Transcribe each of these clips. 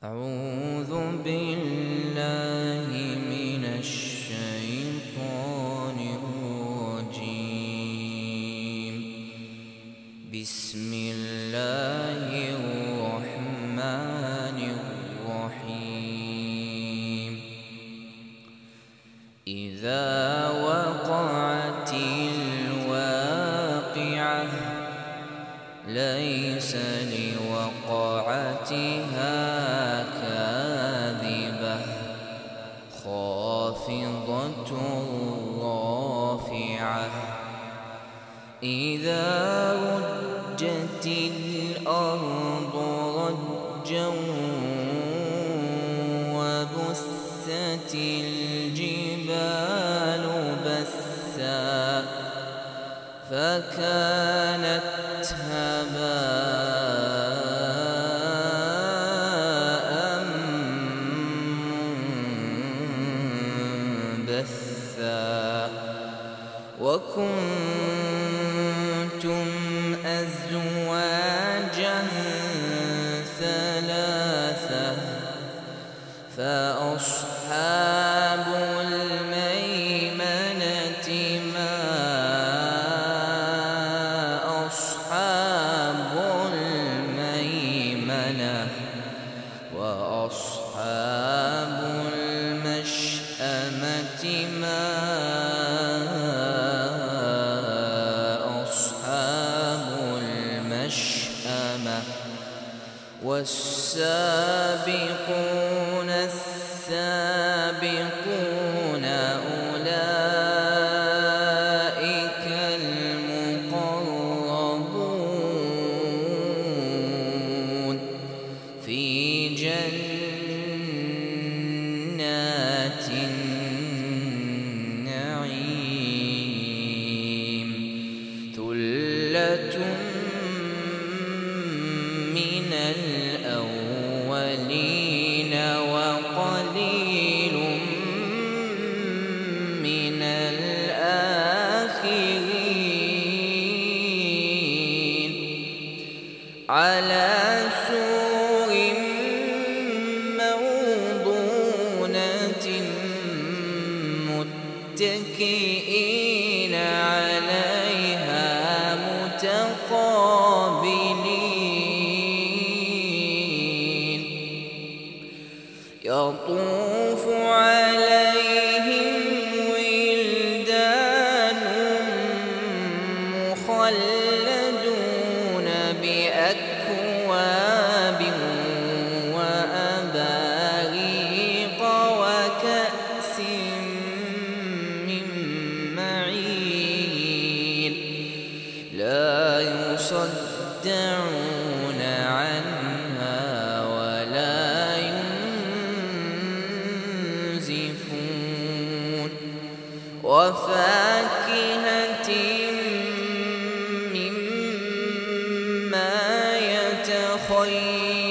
Tá. خافضة رافعة. إذا رجت الأرض رجا وبست الجبال بسا فكانت وكنتم أزواجا ثلاثة فأصحاب القيامة والسابقون السابقون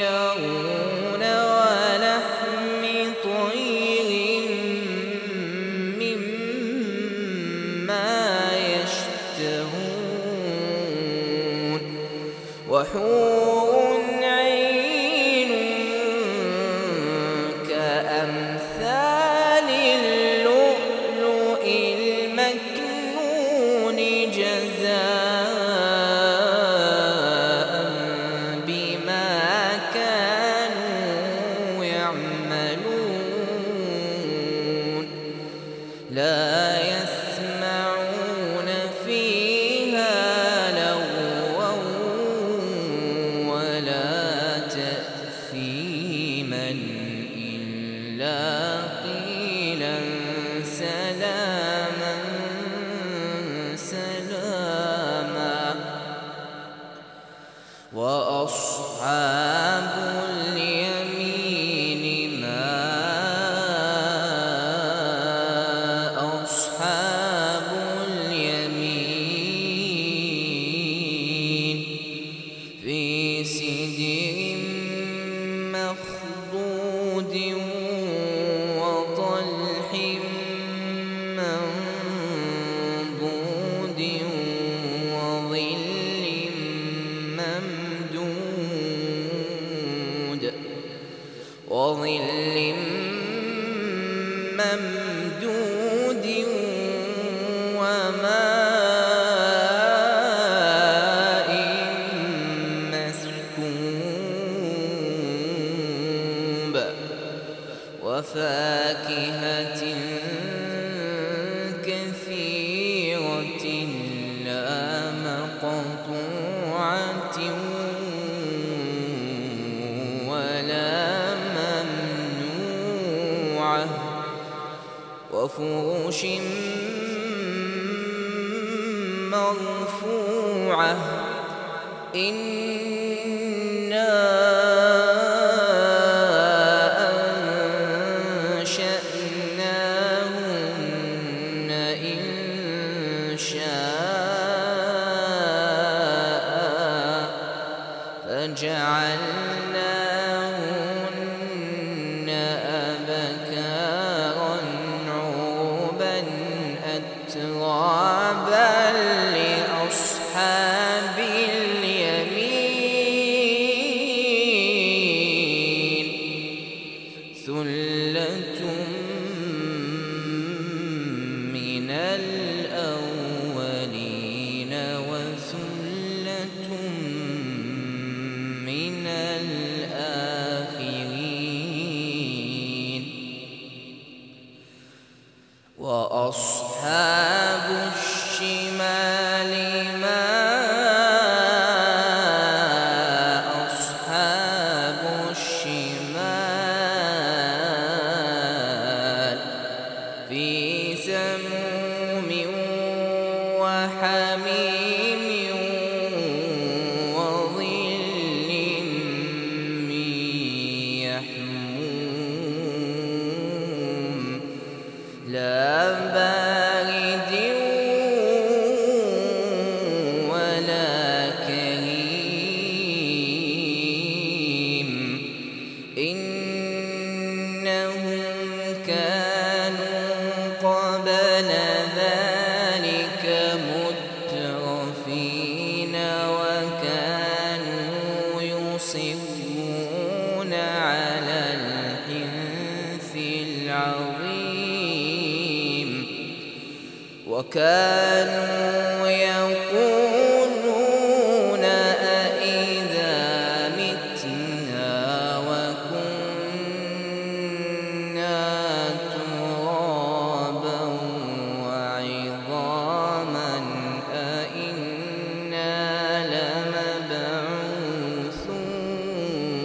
يتخيرون ولحم طير مما يشتهون وحور لا ثلة من واحد كانوا يقولون أئذا متنا وكنا ترابا وعظاما أئنا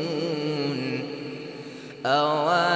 لمبعوثون أولا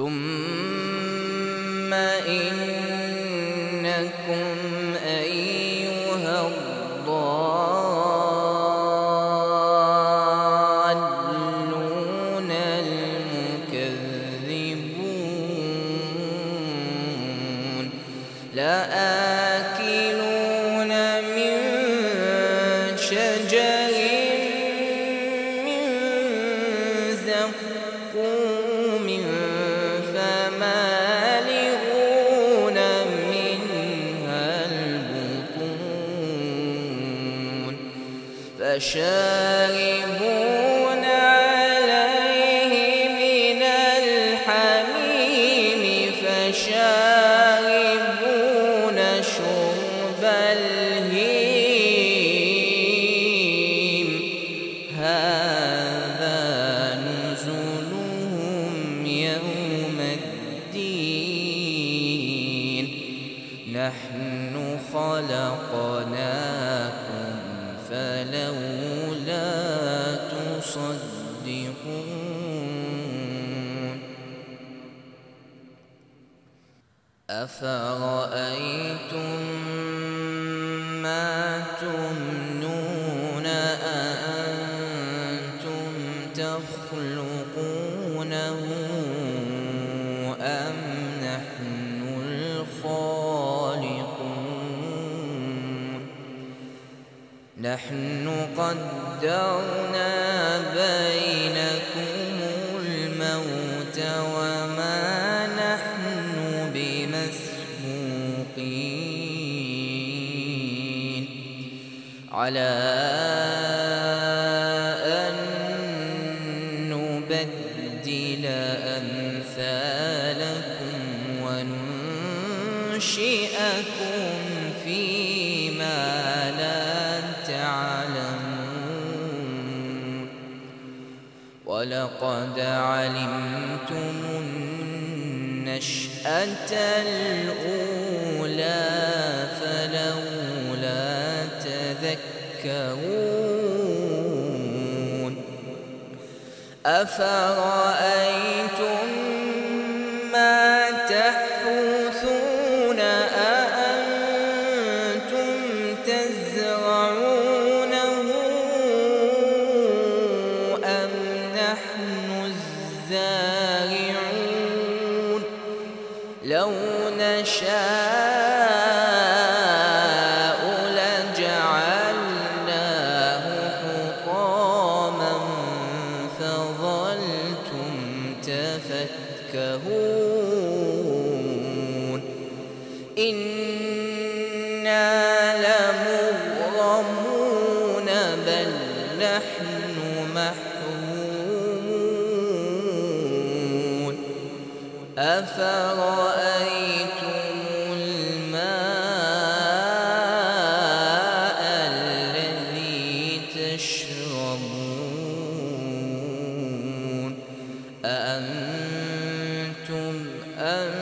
ثم إنكم فشاربون لا تصدقون. أفرأيتم نحن قدرنا بينكم الموت وما نحن بمسبوقين. على لقد علمتم النشأة الأولى فلولا تذكرون أفرأيت أأنتم أنزلتموه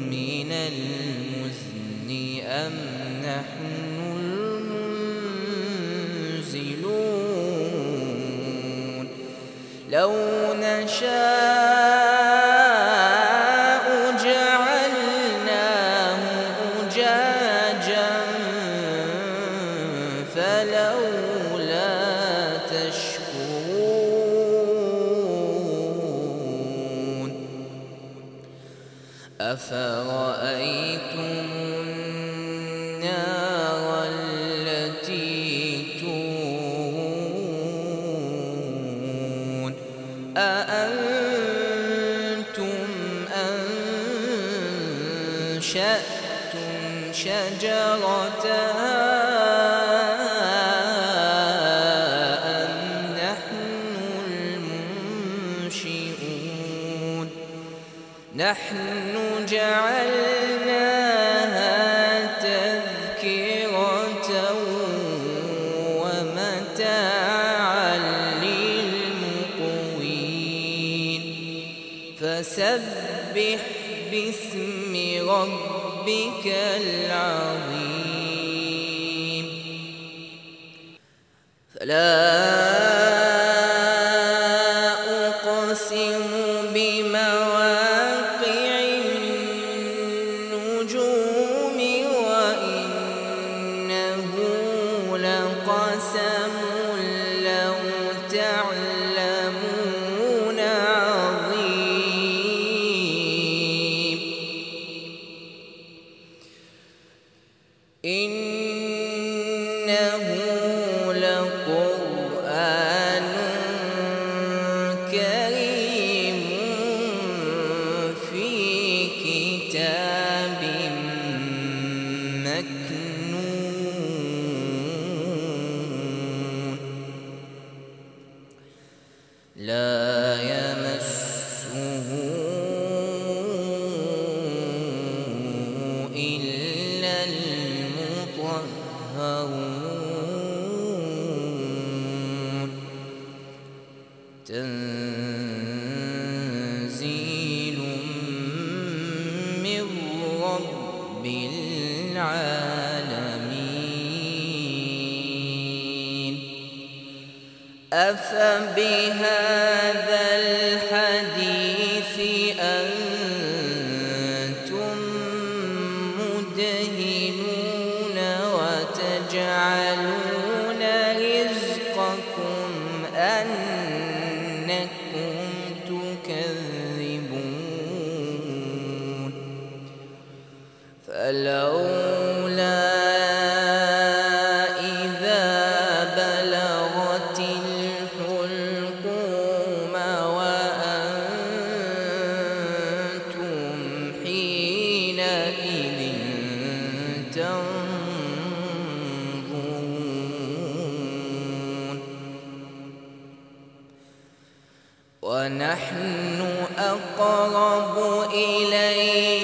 من المزن أم نحن المنزلون؟ لو نشاء أفرأيتم النار على لقسم لا ينفع أن تنظرون. ونحن أقرب إليه